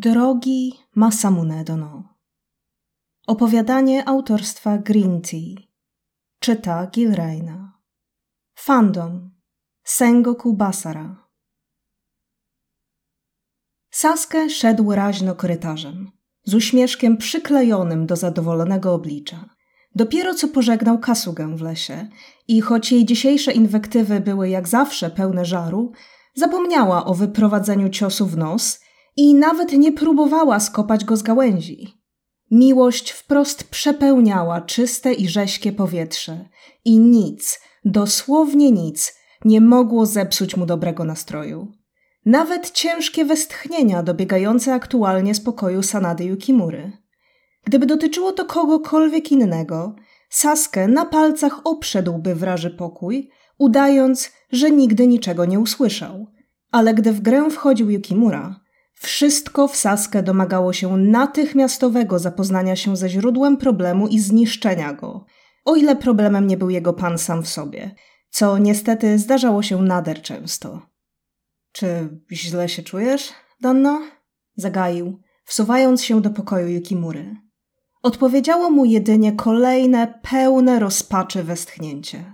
Drogi Masamune Dono. Opowiadanie autorstwa Green Tea. Czyta Gilraina Fandom. Sengoku Basara. Sasuke szedł raźno korytarzem, z uśmieszkiem przyklejonym do zadowolonego oblicza. Dopiero co pożegnał Kasugę w lesie i choć jej dzisiejsze inwektywy były jak zawsze pełne żaru, zapomniała o wyprowadzeniu ciosu w nos – i nawet nie próbowała skopać go z gałęzi. Miłość wprost przepełniała czyste i rześkie powietrze i nic, dosłownie nic, nie mogło zepsuć mu dobrego nastroju. Nawet ciężkie westchnienia dobiegające aktualnie z pokoju Sanady Yukimury. Gdyby dotyczyło to kogokolwiek innego, Saskę na palcach obszedłby wraży pokój, udając, że nigdy niczego nie usłyszał. Ale gdy w grę wchodził Yukimura, wszystko w Saskę domagało się natychmiastowego zapoznania się ze źródłem problemu i zniszczenia go, o ile problemem nie był jego pan sam w sobie, co niestety zdarzało się nader często. Czy źle się czujesz, Danno? Zagaił, wsuwając się do pokoju Yukimury. Odpowiedziało mu jedynie kolejne, pełne rozpaczy westchnięcie.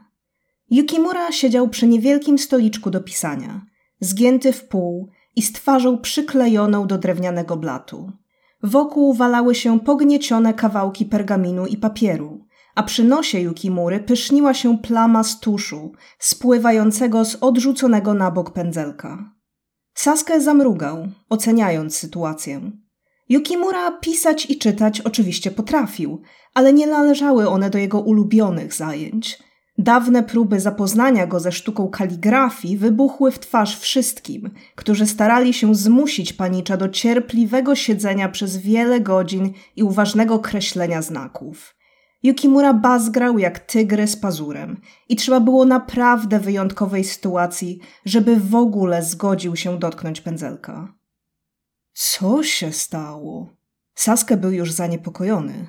Yukimura siedział przy niewielkim stoliczku do pisania, zgięty w pół i z twarzą przyklejoną do drewnianego blatu. Wokół walały się pogniecione kawałki pergaminu i papieru, a przy nosie Yukimury pyszniła się plama z tuszu, spływającego z odrzuconego na bok pędzelka. Sasuke zamrugał, oceniając sytuację. Yukimura pisać i czytać oczywiście potrafił, ale nie należały one do jego ulubionych zajęć – Dawne próby zapoznania go ze sztuką kaligrafii wybuchły w twarz wszystkim, którzy starali się zmusić panicza do cierpliwego siedzenia przez wiele godzin i uważnego kreślenia znaków. Yukimura bazgrał jak tygrys pazurem i trzeba było naprawdę wyjątkowej sytuacji, żeby w ogóle zgodził się dotknąć pędzelka. Co się stało? Sasuke był już zaniepokojony.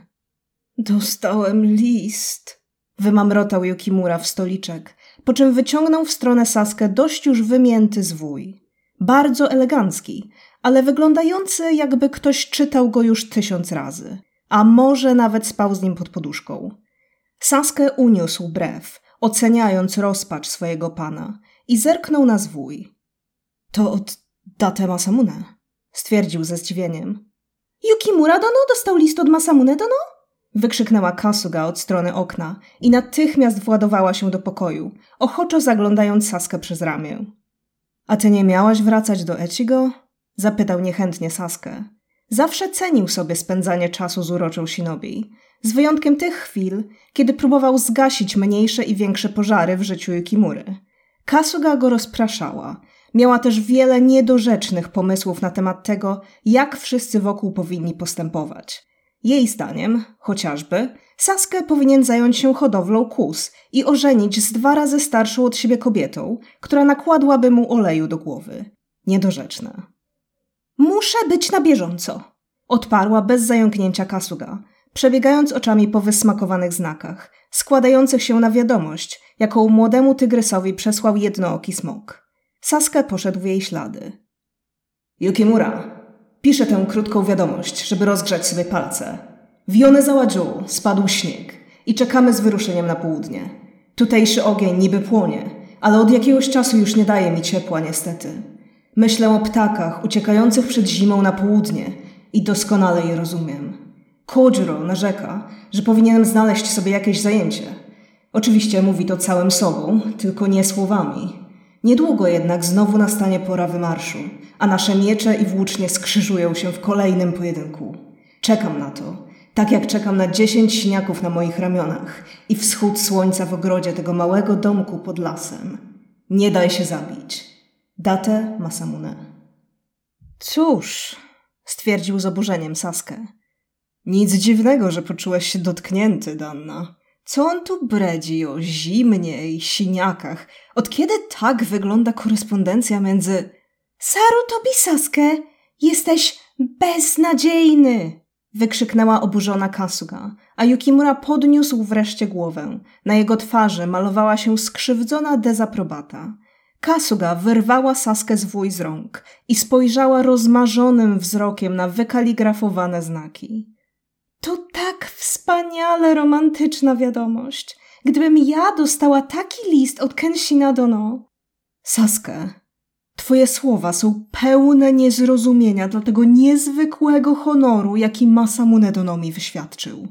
Dostałem list, Wymamrotał Yukimura w stoliczek, po czym wyciągnął w stronę Saskę dość już wymięty zwój. Bardzo elegancki, ale wyglądający jakby ktoś czytał go już tysiąc razy, a może nawet spał z nim pod poduszką. Saskę uniósł brew, oceniając rozpacz swojego pana i zerknął na zwój. To od Date Masamune, stwierdził ze zdziwieniem. Yukimura Dono dostał list od Masamune Dono? Wykrzyknęła Kasuga od strony okna i natychmiast władowała się do pokoju, ochoczo zaglądając Saskę przez ramię. A ty nie miałaś wracać do Echigo? Zapytał niechętnie Saskę. Zawsze cenił sobie spędzanie czasu z uroczą Shinobi, z wyjątkiem tych chwil, kiedy próbował zgasić mniejsze i większe pożary w życiu Yukimury. Kasuga go rozpraszała. Miała też wiele niedorzecznych pomysłów na temat tego, jak wszyscy wokół powinni postępować. Jej zdaniem, chociażby, Saskę powinien zająć się hodowlą kus i ożenić z dwa razy starszą od siebie kobietą, która nakładłaby mu oleju do głowy. Niedorzeczne. Muszę być na bieżąco, odparła bez zająknięcia Kasuga, przebiegając oczami po wysmakowanych znakach, składających się na wiadomość, jaką młodemu tygrysowi przesłał jednooki smok. Saskę poszedł w jej ślady. Yukimura, Piszę tę krótką wiadomość, żeby rozgrzać sobie palce. W Yonezawa-ju spadł śnieg i czekamy z wyruszeniem na południe. Tutejszy ogień niby płonie, ale od jakiegoś czasu już nie daje mi ciepła niestety. Myślę o ptakach uciekających przed zimą na południe i doskonale je rozumiem. Kojiro narzeka, że powinienem znaleźć sobie jakieś zajęcie. Oczywiście mówi to całym sobą, tylko nie słowami. Niedługo jednak znowu nastanie pora wymarszu – a nasze miecze i włócznie skrzyżują się w kolejnym pojedynku. Czekam na to, tak jak czekam na dziesięć śniaków na moich ramionach i wschód słońca w ogrodzie tego małego domku pod lasem. Nie daj się zabić. Date Masamune. Cóż, stwierdził z oburzeniem Saskę. Nic dziwnego, że poczułeś się dotknięty, Danna. Co on tu bredzi o zimnie i siniakach? Od kiedy tak wygląda korespondencja między Sarutobi Sasuke, jesteś beznadziejny! wykrzyknęła oburzona Kasuga, a Yukimura podniósł wreszcie głowę. Na jego twarzy malowała się skrzywdzona dezaprobata. Kasuga wyrwała Saskę zwój z rąk i spojrzała rozmarzonym wzrokiem na wykaligrafowane znaki. To tak wspaniale romantyczna wiadomość. Gdybym ja dostała taki list od Kenshina Dono. Saskę, twoje słowa są pełne niezrozumienia dla tego niezwykłego honoru, jaki Masamune Dono mi wyświadczył.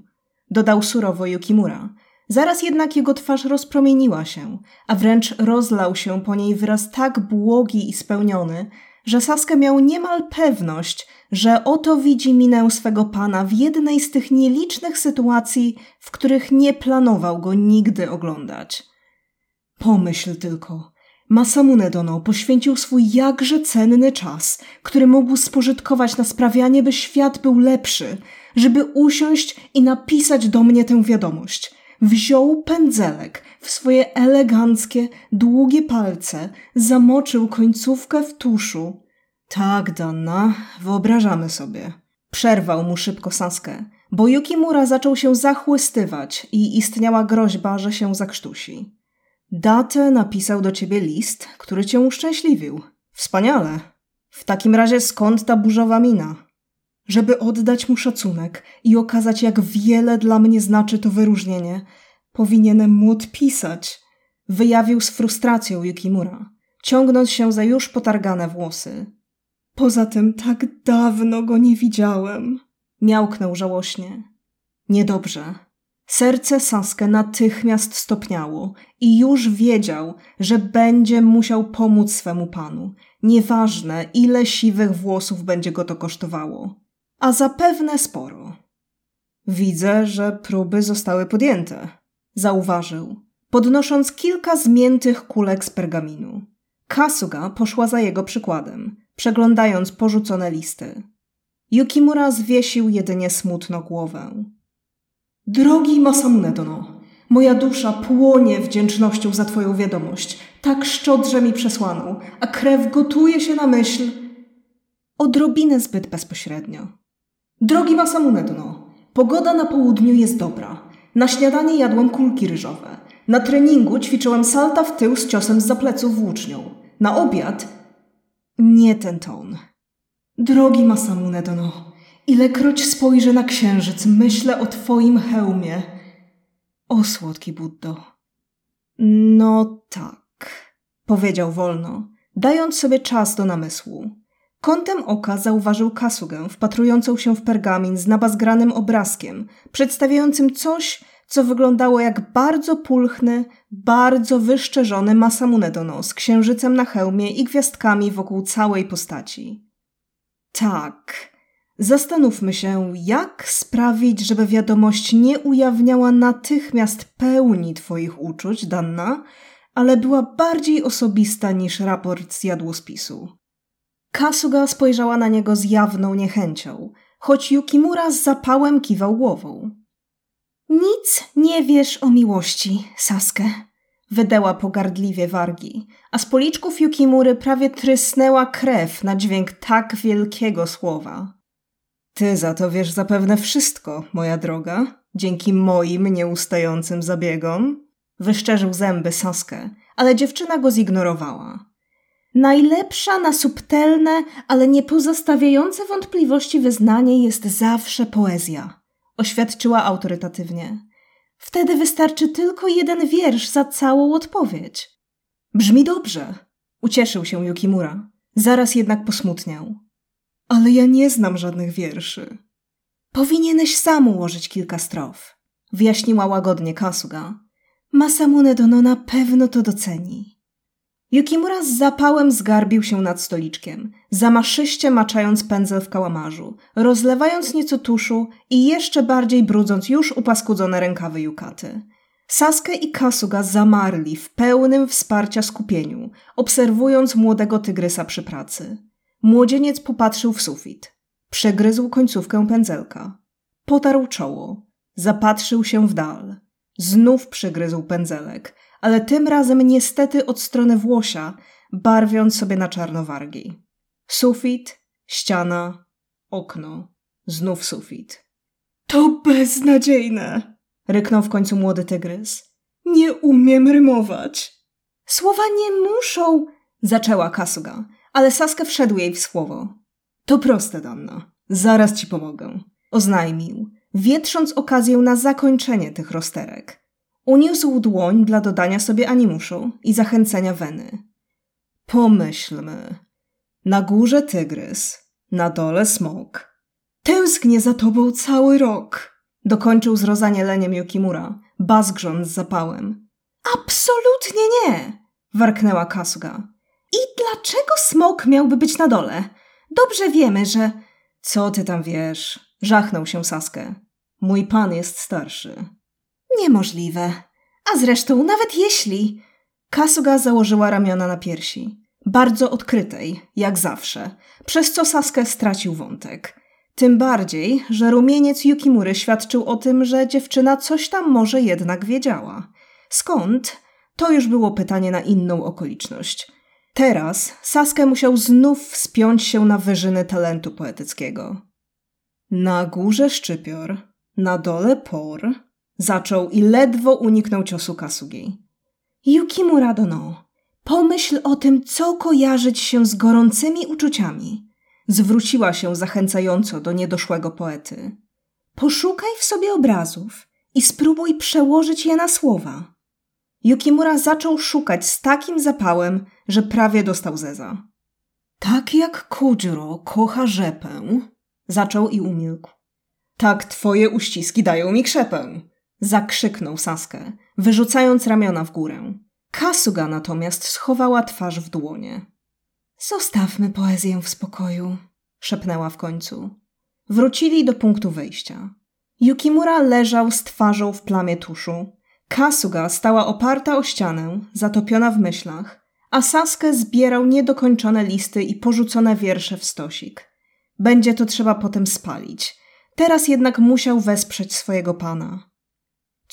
Dodał surowo Yukimura. Zaraz jednak jego twarz rozpromieniła się, a wręcz rozlał się po niej wyraz tak błogi i spełniony, że Saskę miał niemal pewność, że oto widzi minę swego pana w jednej z tych nielicznych sytuacji, w których nie planował go nigdy oglądać. Pomyśl tylko. Masamune Dono poświęcił swój jakże cenny czas, który mógł spożytkować na sprawianie, by świat był lepszy, żeby usiąść i napisać do mnie tę wiadomość. Wziął pędzelek w swoje eleganckie, długie palce, zamoczył końcówkę w tuszu tak, Donna, wyobrażamy sobie. Przerwał mu szybko Saskę, bo Yukimura zaczął się zachłystywać i istniała groźba, że się zakrztusi. Datę napisał do ciebie list, który cię uszczęśliwił. Wspaniale. W takim razie skąd ta burzowa mina? Żeby oddać mu szacunek i okazać, jak wiele dla mnie znaczy to wyróżnienie, powinienem mu odpisać. Wyjawił z frustracją Yukimura, ciągnąc się za już potargane włosy. Poza tym tak dawno go nie widziałem. Miałknął żałośnie. Niedobrze. Serce Saskę natychmiast stopniało i już wiedział, że będzie musiał pomóc swemu panu. Nieważne, ile siwych włosów będzie go to kosztowało. A zapewne sporo. Widzę, że próby zostały podjęte, zauważył, podnosząc kilka zmiętych kulek z pergaminu. Kasuga poszła za jego przykładem przeglądając porzucone listy. Yukimura zwiesił jedynie smutno głowę. Drogi Masamune moja dusza płonie wdzięcznością za twoją wiadomość. Tak szczodrze mi przesłaną, a krew gotuje się na myśl... Odrobinę zbyt bezpośrednio. Drogi Masamune Dono, pogoda na południu jest dobra. Na śniadanie jadłam kulki ryżowe. Na treningu ćwiczyłam salta w tył z ciosem z zapleców włócznią. Na obiad nie ten ton. Drogi Masamune Dono, ilekroć spojrzę na księżyc, myślę o twoim hełmie. O słodki Buddo. No tak, powiedział wolno, dając sobie czas do namysłu. Kątem oka zauważył Kasugę, wpatrującą się w pergamin z nabazgranym obrazkiem, przedstawiającym coś, co wyglądało jak bardzo pulchny, bardzo wyszczerzony Masamune Dono z księżycem na hełmie i gwiazdkami wokół całej postaci. Tak, zastanówmy się, jak sprawić, żeby wiadomość nie ujawniała natychmiast pełni Twoich uczuć, Danna, ale była bardziej osobista niż raport z jadłospisu. Kasuga spojrzała na niego z jawną niechęcią, choć Yukimura z zapałem kiwał głową. Nic nie wiesz o miłości, Saskę, wydęła pogardliwie wargi, a z policzków Yukimury prawie trysnęła krew na dźwięk tak wielkiego słowa. Ty za to wiesz zapewne wszystko, moja droga, dzięki moim nieustającym zabiegom. Wyszczerzył zęby Saskę, ale dziewczyna go zignorowała. Najlepsza na subtelne, ale nie pozostawiające wątpliwości wyznanie jest zawsze poezja oświadczyła autorytatywnie. Wtedy wystarczy tylko jeden wiersz za całą odpowiedź. Brzmi dobrze, ucieszył się Yukimura. Zaraz jednak posmutniał. Ale ja nie znam żadnych wierszy. Powinieneś sam ułożyć kilka strof, wyjaśniła łagodnie Kasuga. Masamune Dono na pewno to doceni. Yukimura z zapałem zgarbił się nad stoliczkiem, zamaszyście maczając pędzel w kałamarzu, rozlewając nieco tuszu i jeszcze bardziej brudząc już upaskudzone rękawy Yukaty. Sasuke i Kasuga zamarli w pełnym wsparcia skupieniu, obserwując młodego tygrysa przy pracy. Młodzieniec popatrzył w sufit. Przegryzł końcówkę pędzelka. Potarł czoło. Zapatrzył się w dal. Znów przygryzł pędzelek – ale tym razem niestety od strony Włosia, barwiąc sobie na czarnowargi. Sufit, ściana, okno, znów sufit. To beznadziejne! ryknął w końcu młody tygrys. Nie umiem rymować. Słowa nie muszą, zaczęła Kasuga, ale Saskę wszedł jej w słowo. To proste, Danna. Zaraz ci pomogę. Oznajmił, wietrząc okazję na zakończenie tych rozterek. Uniósł dłoń dla dodania sobie animuszu i zachęcenia weny. Pomyślmy. Na górze tygrys, na dole smok. Tęsknię za tobą cały rok. Dokończył z rozanieleniem Yukimura, bazgrząc z zapałem. Absolutnie nie! warknęła Kasuga. I dlaczego smok miałby być na dole? Dobrze wiemy, że... Co ty tam wiesz? Żachnął się Saskę. Mój pan jest starszy. Niemożliwe. A zresztą, nawet jeśli... Kasuga założyła ramiona na piersi. Bardzo odkrytej, jak zawsze, przez co Saskę stracił wątek. Tym bardziej, że rumieniec Yukimury świadczył o tym, że dziewczyna coś tam może jednak wiedziała. Skąd? To już było pytanie na inną okoliczność. Teraz Saskę musiał znów wspiąć się na wyżyny talentu poetyckiego. Na górze szczypior, na dole por, zaczął i ledwo uniknął ciosu Kasugi. Yukimura dono, pomyśl o tym, co kojarzyć się z gorącymi uczuciami. Zwróciła się zachęcająco do niedoszłego poety. Poszukaj w sobie obrazów i spróbuj przełożyć je na słowa. Yukimura zaczął szukać z takim zapałem, że prawie dostał zeza. Tak jak Kojiro kocha rzepę, zaczął i umilkł. Tak twoje uściski dają mi krzepę, zakrzyknął Saskę, wyrzucając ramiona w górę. Kasuga natomiast schowała twarz w dłonie. Zostawmy poezję w spokoju, szepnęła w końcu. Wrócili do punktu wyjścia. Yukimura leżał z twarzą w plamie tuszu. Kasuga stała oparta o ścianę, zatopiona w myślach, a Saskę zbierał niedokończone listy i porzucone wiersze w stosik. Będzie to trzeba potem spalić. Teraz jednak musiał wesprzeć swojego pana.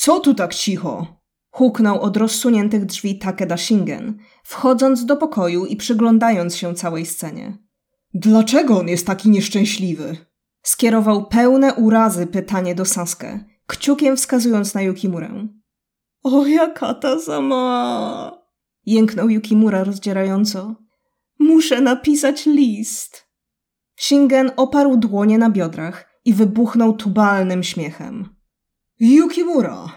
Co tu tak cicho? Huknął od rozsuniętych drzwi Takeda Shingen, wchodząc do pokoju i przyglądając się całej scenie. Dlaczego on jest taki nieszczęśliwy? Skierował pełne urazy pytanie do Sasuke, kciukiem wskazując na Yukimurę. O, jaka ta sama! Jęknął Yukimura rozdzierająco. Muszę napisać list. Shingen oparł dłonie na biodrach i wybuchnął tubalnym śmiechem. Yukimura!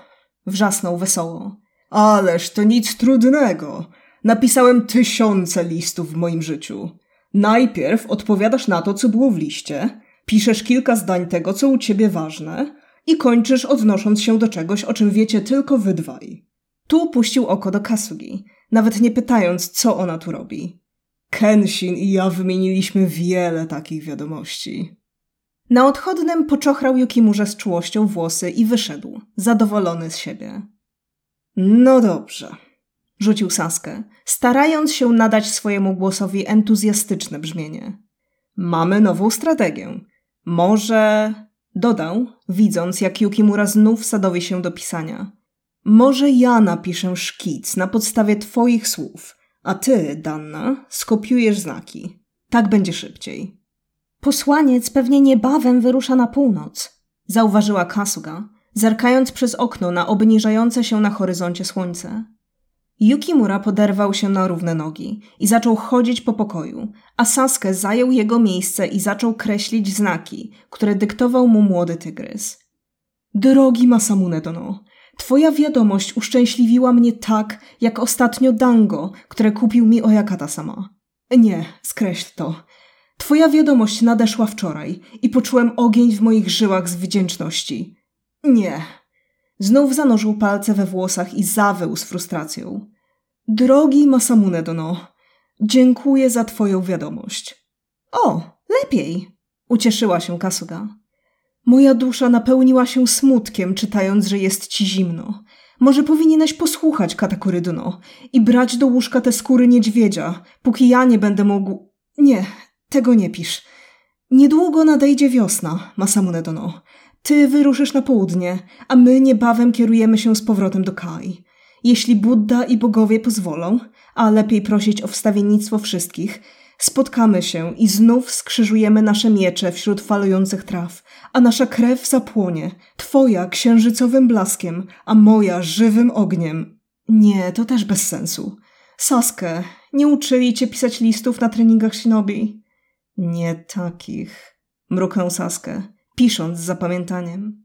Wrzasnął wesoło. Ależ to nic trudnego. Napisałem tysiące listów w moim życiu. Najpierw odpowiadasz na to, co było w liście, piszesz kilka zdań tego, co u ciebie ważne i kończysz odnosząc się do czegoś, o czym wiecie tylko wy dwaj. Tu puścił oko do Kasugi, nawet nie pytając, co ona tu robi. Kenshin i ja wymieniliśmy wiele takich wiadomości. Na odchodnym poczochrał Yukimurze z czułością włosy i wyszedł, zadowolony z siebie. No dobrze, rzucił Saskę, starając się nadać swojemu głosowi entuzjastyczne brzmienie. Mamy nową strategię. Może... Dodał, widząc, jak Yukimura znów sadowi się do pisania. Może ja napiszę szkic na podstawie twoich słów, a ty, Danna, skopiujesz znaki. Tak będzie szybciej. Posłaniec pewnie niebawem wyrusza na północ, zauważyła Kasuga, zerkając przez okno na obniżające się na horyzoncie słońce. Yukimura poderwał się na równe nogi i zaczął chodzić po pokoju, a Sasuke zajął jego miejsce i zaczął kreślić znaki, które dyktował mu młody tygrys. Drogi Masamune Dono, twoja wiadomość uszczęśliwiła mnie tak, jak ostatnio dango, które kupił mi Oyakata sama. Nie, skreśl to. Twoja wiadomość nadeszła wczoraj i poczułem ogień w moich żyłach z wdzięczności. Nie. Znów zanurzył palce we włosach i zawył z frustracją. Drogi Masamune Dono, dziękuję za twoją wiadomość. O, lepiej, ucieszyła się Kasuga. Moja dusza napełniła się smutkiem, czytając, że jest ci zimno. Może powinieneś posłuchać Katakurydono i brać do łóżka te skóry niedźwiedzia, póki ja nie będę mógł... Nie, tego nie pisz. Niedługo nadejdzie wiosna, Masamune Dono. Ty wyruszysz na południe, a my niebawem kierujemy się z powrotem do Kai. Jeśli Buddha i bogowie pozwolą, a lepiej prosić o wstawiennictwo wszystkich, spotkamy się i znów skrzyżujemy nasze miecze wśród falujących traw, a nasza krew zapłonie, twoja księżycowym blaskiem, a moja żywym ogniem. Nie, to też bez sensu. Saskę, nie uczyli cię pisać listów na treningach shinobi? Nie takich, mruknął Saskę, pisząc z zapamiętaniem.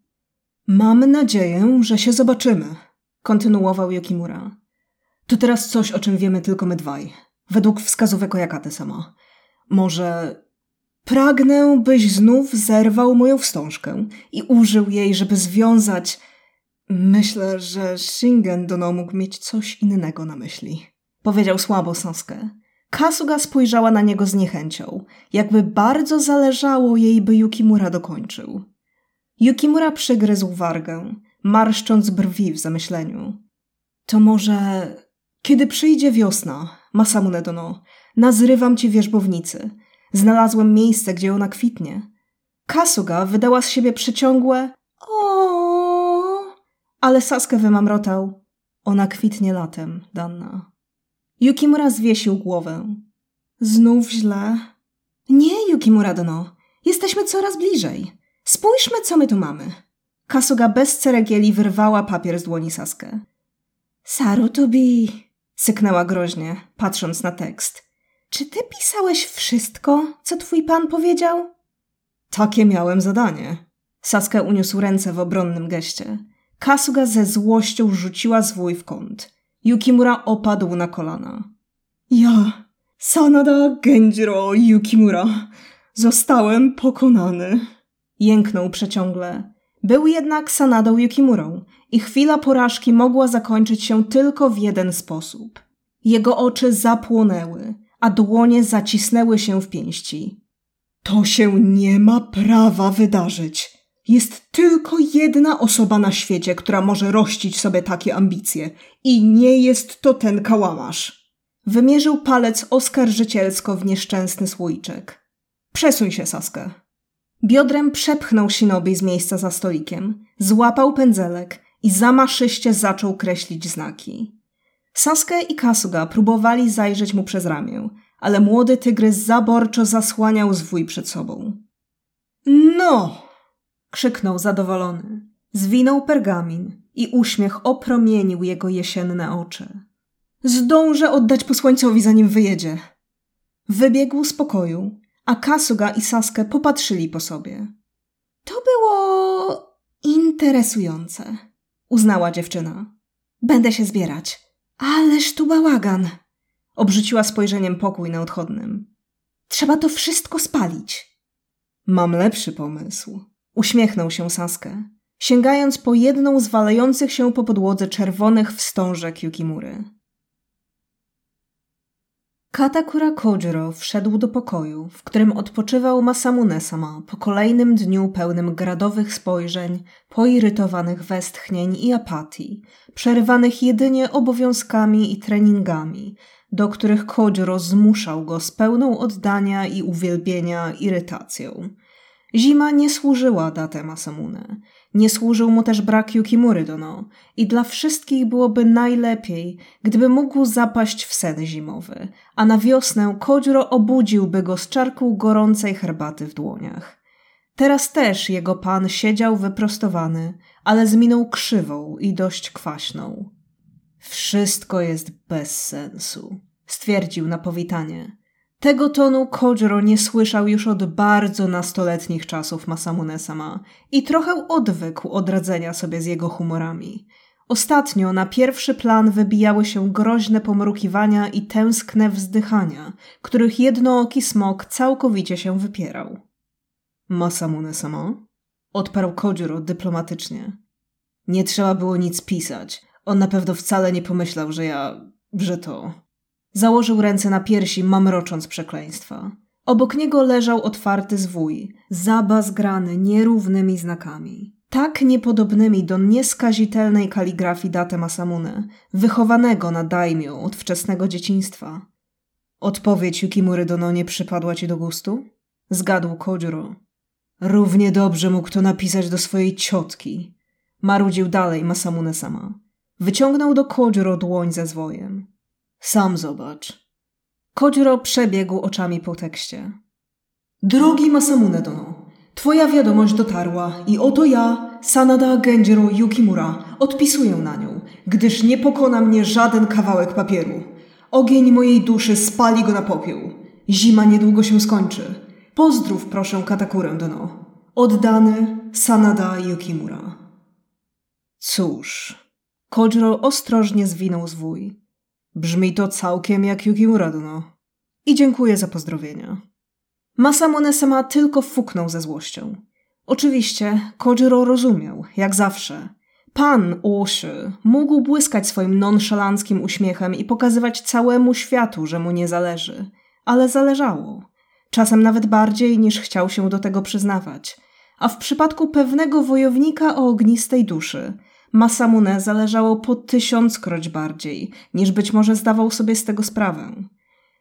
Mam nadzieję, że się zobaczymy, kontynuował Yukimura. To teraz coś, o czym wiemy tylko my dwaj. Według wskazówek Ojakate sama. Może pragnę, byś znów zerwał moją wstążkę i użył jej, żeby związać... Myślę, że Shingen Dono mógł mieć coś innego na myśli. Powiedział słabo Sasuke. Kasuga spojrzała na niego z niechęcią, jakby bardzo zależało jej, by Yukimura dokończył. Yukimura przygryzł wargę, marszcząc brwi w zamyśleniu. To może kiedy przyjdzie wiosna, Masamune Dono, nazrywam ci wierzbownicy. Znalazłem miejsce, gdzie ona kwitnie. Kasuga wydała z siebie przyciągłe o, ale Sasuke wymamrotał. Ona kwitnie latem, Danna. Yukimura zwiesił głowę. Znów źle. Nie, Yukimura Dono. Jesteśmy coraz bliżej. Spójrzmy, co my tu mamy. Kasuga bez ceregieli wyrwała papier z dłoni Sasuke. Sarutobi, syknęła groźnie, patrząc na tekst. Czy ty pisałeś wszystko, co twój pan powiedział? Takie miałem zadanie. Sasuke uniósł ręce w obronnym geście. Kasuga ze złością rzuciła zwój w kąt. Yukimura opadł na kolana. Ja, Sanada Genjiro Yukimura, zostałem pokonany. Jęknął przeciągle. Był jednak Sanadą Yukimurą i chwila porażki mogła zakończyć się tylko w jeden sposób. Jego oczy zapłonęły, a dłonie zacisnęły się w pięści. To się nie ma prawa wydarzyć. Jest tylko jedna osoba na świecie, która może rościć sobie takie ambicje i nie jest to ten kałamarz. Wymierzył palec oskarżycielsko w nieszczęsny słoiczek. Przesuń się, Saskę. Biodrem przepchnął Shinobi z miejsca za stolikiem, złapał pędzelek i zamaszyście zaczął kreślić znaki. Sasuke i Kasuga próbowali zajrzeć mu przez ramię, ale młody tygrys zaborczo zasłaniał zwój przed sobą. No! Krzyknął zadowolony. Zwinął pergamin i uśmiech opromienił jego jesienne oczy. Zdążę oddać posłańcowi, zanim wyjedzie. Wybiegł z pokoju, a Kasuga i Sasuke popatrzyli po sobie. To było interesujące, uznała dziewczyna. Będę się zbierać. Ależ tu bałagan! Obrzuciła spojrzeniem pokój na odchodnym. Trzeba to wszystko spalić. Mam lepszy pomysł. Uśmiechnął się Sasuke, sięgając po jedną z walających się po podłodze czerwonych wstążek Yukimury. Katakura Kojiro wszedł do pokoju, w którym odpoczywał Masamune-sama po kolejnym dniu pełnym gradowych spojrzeń, poirytowanych westchnień i apatii, przerywanych jedynie obowiązkami i treningami, do których Kojiro zmuszał go z pełną oddania i uwielbienia irytacją. Zima nie służyła datę Masamune. Nie służył mu też brak Yukimury Dono i dla wszystkich byłoby najlepiej, gdyby mógł zapaść w sen zimowy, a na wiosnę Kojuro obudziłby go z czarką gorącej herbaty w dłoniach. Teraz też jego pan siedział wyprostowany, ale z miną krzywą i dość kwaśną. Wszystko jest bez sensu, stwierdził na powitanie. Tego tonu Kojiro nie słyszał już od bardzo nastoletnich czasów Masamune-sama i trochę odwykł od radzenia sobie z jego humorami. Ostatnio na pierwszy plan wybijały się groźne pomrukiwania i tęskne wzdychania, których jednooki smok całkowicie się wypierał. Masamune-sama? Odparł Kojiro dyplomatycznie. Nie trzeba było nic pisać. On na pewno wcale nie pomyślał, że ja... że to... Założył ręce na piersi, mamrocząc przekleństwa. Obok niego leżał otwarty zwój, zabazgrany nierównymi znakami. Tak niepodobnymi do nieskazitelnej kaligrafii Date Masamune, wychowanego na daimio od wczesnego dzieciństwa. Odpowiedź Yukimury Dono nie przypadła ci do gustu? Zgadł Kojuro. Równie dobrze mógł to napisać do swojej ciotki. Marudził dalej Masamune sama. Wyciągnął do Kojuro dłoń ze zwojem. Sam zobacz. Kojiro przebiegł oczami po tekście. Drogi Masamune Dono, twoja wiadomość dotarła i oto ja, Sanada Genjiro Yukimura, odpisuję na nią, gdyż nie pokona mnie żaden kawałek papieru. Ogień mojej duszy spali go na popiół. Zima niedługo się skończy. Pozdrów proszę Katakurę Dono. Oddany Sanada Yukimura. Cóż, Kojiro ostrożnie zwinął zwój. Brzmi to całkiem jak Yukimura Dono. I dziękuję za pozdrowienia. Masamune sama tylko fuknął ze złością. Oczywiście Kojiro rozumiał, jak zawsze. Pan Oszy mógł błyskać swoim nonszalanckim uśmiechem i pokazywać całemu światu, że mu nie zależy. Ale zależało. Czasem nawet bardziej niż chciał się do tego przyznawać. A w przypadku pewnego wojownika o ognistej duszy, Masamune zależało po tysiąckroć bardziej, niż być może zdawał sobie z tego sprawę.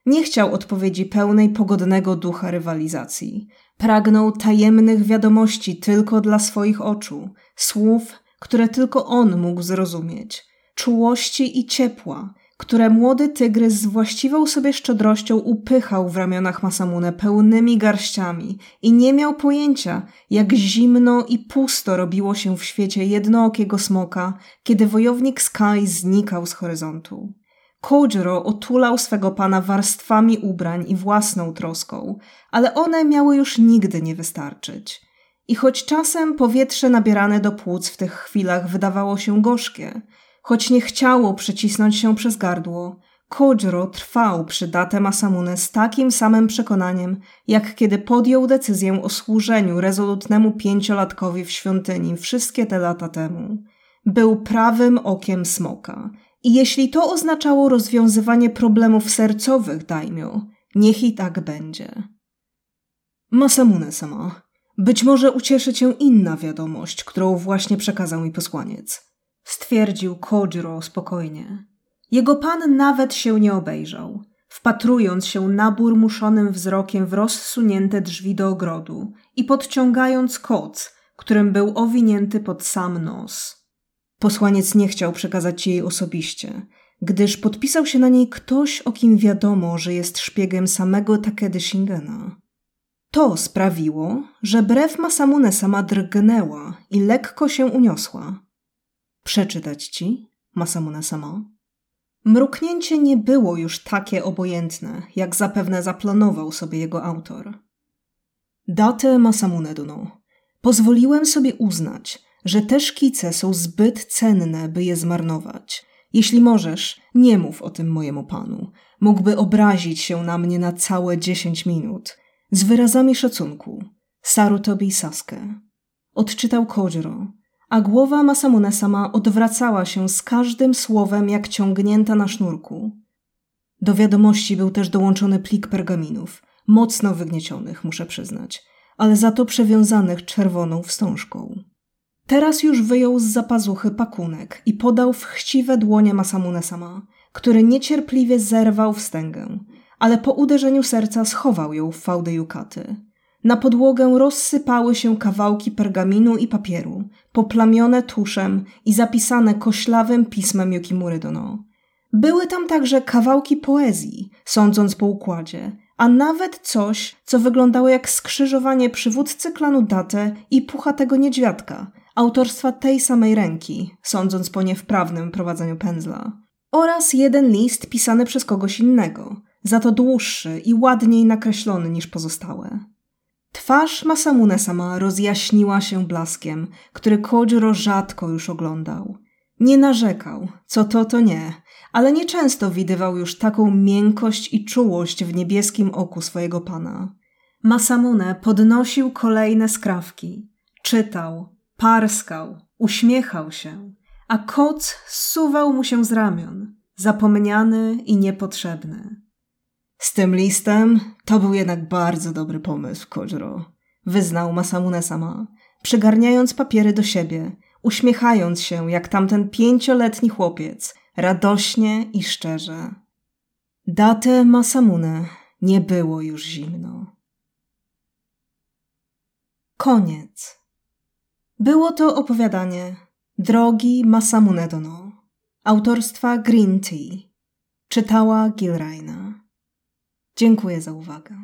Nie chciał odpowiedzi pełnej pogodnego ducha rywalizacji. Pragnął tajemnych wiadomości tylko dla swoich oczu, słów, które tylko on mógł zrozumieć, czułości i ciepła, które młody tygrys z właściwą sobie szczodrością upychał w ramionach Masamune pełnymi garściami i nie miał pojęcia, jak zimno i pusto robiło się w świecie jednookiego smoka, kiedy wojownik Sky znikał z horyzontu. Kojiro otulał swego pana warstwami ubrań i własną troską, ale one miały już nigdy nie wystarczyć. I choć czasem powietrze nabierane do płuc w tych chwilach wydawało się gorzkie, choć nie chciało przecisnąć się przez gardło, Kojiro trwał przy datę Masamune z takim samym przekonaniem, jak kiedy podjął decyzję o służeniu rezolutnemu pięciolatkowi w świątyni wszystkie te lata temu. Był prawym okiem smoka – i jeśli to oznaczało rozwiązywanie problemów sercowych daimyo, niech i tak będzie. Masamune sama, być może ucieszy cię inna wiadomość, którą właśnie przekazał mi posłaniec. Stwierdził Kojiro spokojnie. Jego pan nawet się nie obejrzał, wpatrując się naburmuszonym wzrokiem w rozsunięte drzwi do ogrodu i podciągając koc, którym był owinięty pod sam nos. Posłaniec nie chciał przekazać jej osobiście, gdyż podpisał się na niej ktoś, o kim wiadomo, że jest szpiegiem samego Takedy Shingena. To sprawiło, że brew Masamune sama drgnęła i lekko się uniosła. Przeczytać ci, Masamune sama? Mruknięcie nie było już takie obojętne, jak zapewne zaplanował sobie jego autor. Datę Masamune Duno. Pozwoliłem sobie uznać, że te szkice są zbyt cenne, by je zmarnować. Jeśli możesz, nie mów o tym mojemu panu. Mógłby obrazić się na mnie na całe dziesięć minut. Z wyrazami szacunku. Sarutobi Sasuke. Odczytał Kojiro, a głowa Masamune sama odwracała się z każdym słowem jak ciągnięta na sznurku. Do wiadomości był też dołączony plik pergaminów, mocno wygniecionych, muszę przyznać, ale za to przewiązanych czerwoną wstążką. Teraz już wyjął z zapazuchy pakunek i podał w chciwe dłonie Masamune sama, który niecierpliwie zerwał wstęgę, ale po uderzeniu serca schował ją w fałdę jukaty. Na podłogę rozsypały się kawałki pergaminu i papieru, poplamione tuszem i zapisane koślawym pismem Yukimury Dono. Były tam także kawałki poezji, sądząc po układzie, a nawet coś, co wyglądało jak skrzyżowanie przywódcy klanu Date i puchatego niedźwiadka, autorstwa tej samej ręki, sądząc po niewprawnym prowadzeniu pędzla. Oraz jeden list pisany przez kogoś innego, za to dłuższy i ładniej nakreślony niż pozostałe. Twarz Masamune sama rozjaśniła się blaskiem, który Kojiro rzadko już oglądał. Nie narzekał, co to to nie, ale nieczęsto widywał już taką miękkość i czułość w niebieskim oku swojego pana. Masamune podnosił kolejne skrawki, czytał, Parskał, uśmiechał się, a koc zsuwał mu się z ramion, zapomniany i niepotrzebny. Z tym listem to był jednak bardzo dobry pomysł, Kojiro, wyznał Masamune sama, przygarniając papiery do siebie, uśmiechając się jak tamten pięcioletni chłopiec, radośnie i szczerze. Datę Masamune nie było już zimno. Koniec. Było to opowiadanie Drogi Masamune Dono autorstwa Green Tea. Czytała Gilraina. Dziękuję za uwagę.